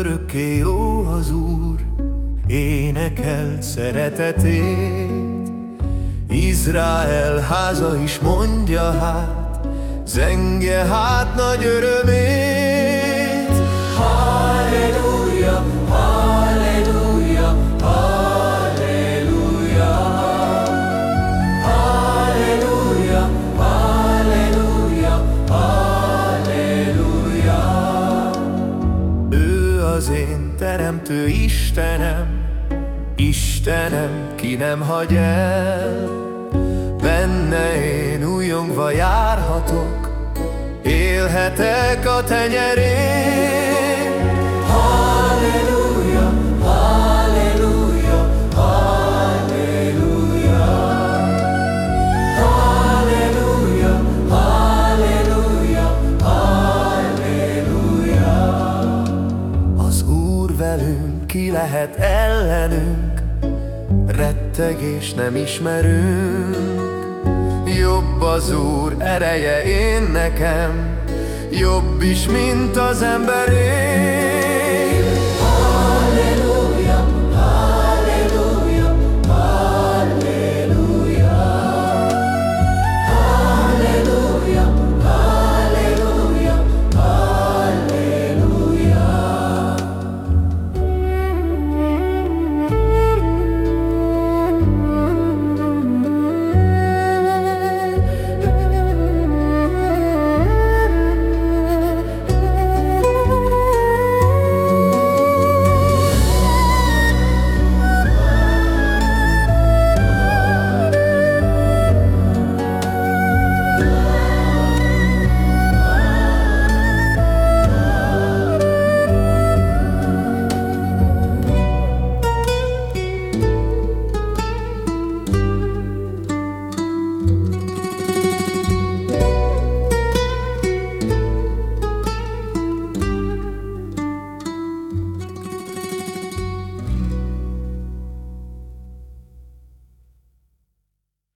örökké jó az Úr, énekel szeretetét. Izrael háza is mondja hát, zenge hát nagy örömét. Teremtő Istenem, Istenem, ki nem hagy el. Benne én újongva járhatok, élhetek a tenyerén. Lehet ellenünk, rettegés nem ismerünk. Jobb az Úr ereje én nekem, jobb is, mint az emberé.